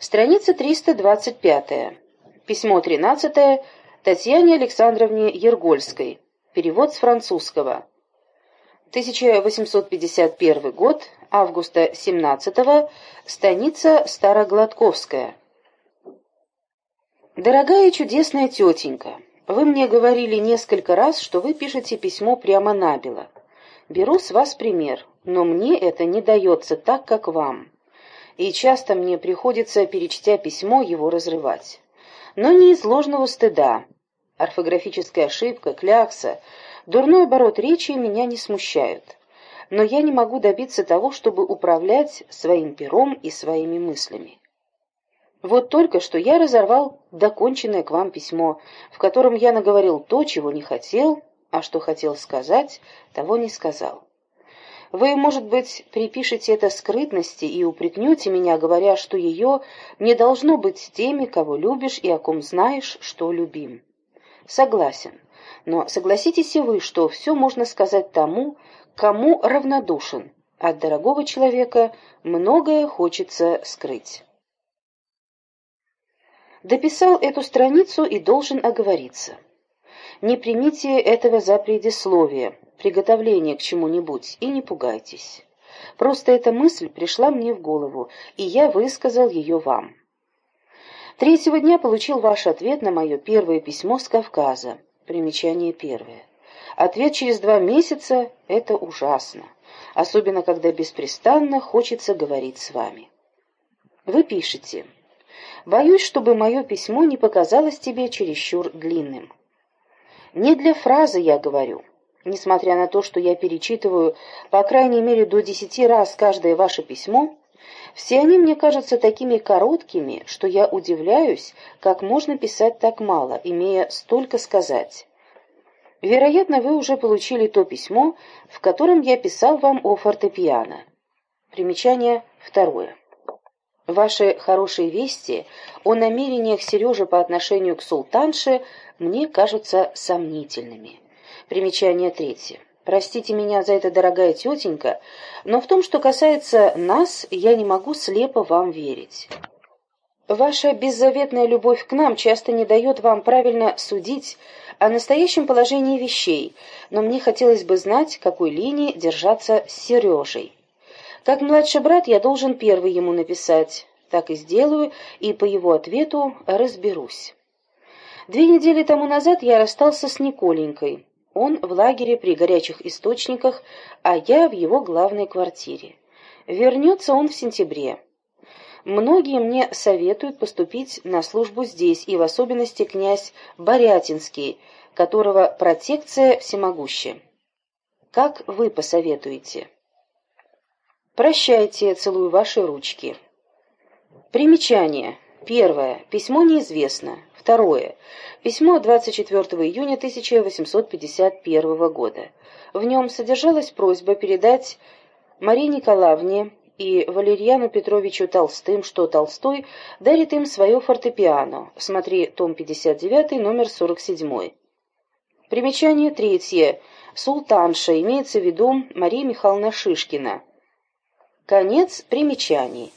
Страница 325. Письмо 13 Татьяне Александровне Ергольской. Перевод с французского. 1851 год, августа 17 -го, станица Старогладковская. Дорогая чудесная тетенька, вы мне говорили несколько раз, что вы пишете письмо прямо набело. Беру с вас пример, но мне это не дается так, как вам. И часто мне приходится, перечтя письмо, его разрывать. Но не из ложного стыда. Орфографическая ошибка, клякса, дурной оборот речи меня не смущают. Но я не могу добиться того, чтобы управлять своим пером и своими мыслями. Вот только что я разорвал доконченное к вам письмо, в котором я наговорил то, чего не хотел, а что хотел сказать, того не сказал. Вы, может быть, припишете это скрытности и упрекнете меня, говоря, что ее не должно быть теми, кого любишь и о ком знаешь, что любим. Согласен. Но согласитесь и вы, что все можно сказать тому, кому равнодушен. От дорогого человека многое хочется скрыть. Дописал эту страницу и должен оговориться. Не примите этого за предисловие, приготовление к чему-нибудь, и не пугайтесь. Просто эта мысль пришла мне в голову, и я высказал ее вам. Третьего дня получил ваш ответ на мое первое письмо с Кавказа. Примечание первое. Ответ через два месяца — это ужасно, особенно когда беспрестанно хочется говорить с вами. Вы пишете. «Боюсь, чтобы мое письмо не показалось тебе чересчур длинным». Не для фразы я говорю. Несмотря на то, что я перечитываю по крайней мере до десяти раз каждое ваше письмо, все они мне кажутся такими короткими, что я удивляюсь, как можно писать так мало, имея столько сказать. Вероятно, вы уже получили то письмо, в котором я писал вам о фортепиано. Примечание второе. Ваши хорошие вести о намерениях Сережи по отношению к султанше мне кажутся сомнительными. Примечание третье. Простите меня за это, дорогая тетенька, но в том, что касается нас, я не могу слепо вам верить. Ваша беззаветная любовь к нам часто не дает вам правильно судить о настоящем положении вещей, но мне хотелось бы знать, какой линии держаться с Сережей. Как младший брат я должен первый ему написать. Так и сделаю, и по его ответу разберусь. Две недели тому назад я расстался с Николенькой. Он в лагере при горячих источниках, а я в его главной квартире. Вернется он в сентябре. Многие мне советуют поступить на службу здесь, и в особенности князь Борятинский, которого протекция всемогущая. Как вы посоветуете? Прощайте, целую ваши ручки. Примечание. Первое. Письмо неизвестно. Второе. Письмо 24 июня 1851 года. В нем содержалась просьба передать Марии Николаевне и Валерьяну Петровичу Толстым, что Толстой дарит им свое фортепиано. Смотри том 59, номер 47. Примечание третье. Султанша, имеется в виду Мария Михайловна Шишкина. Конец примечаний.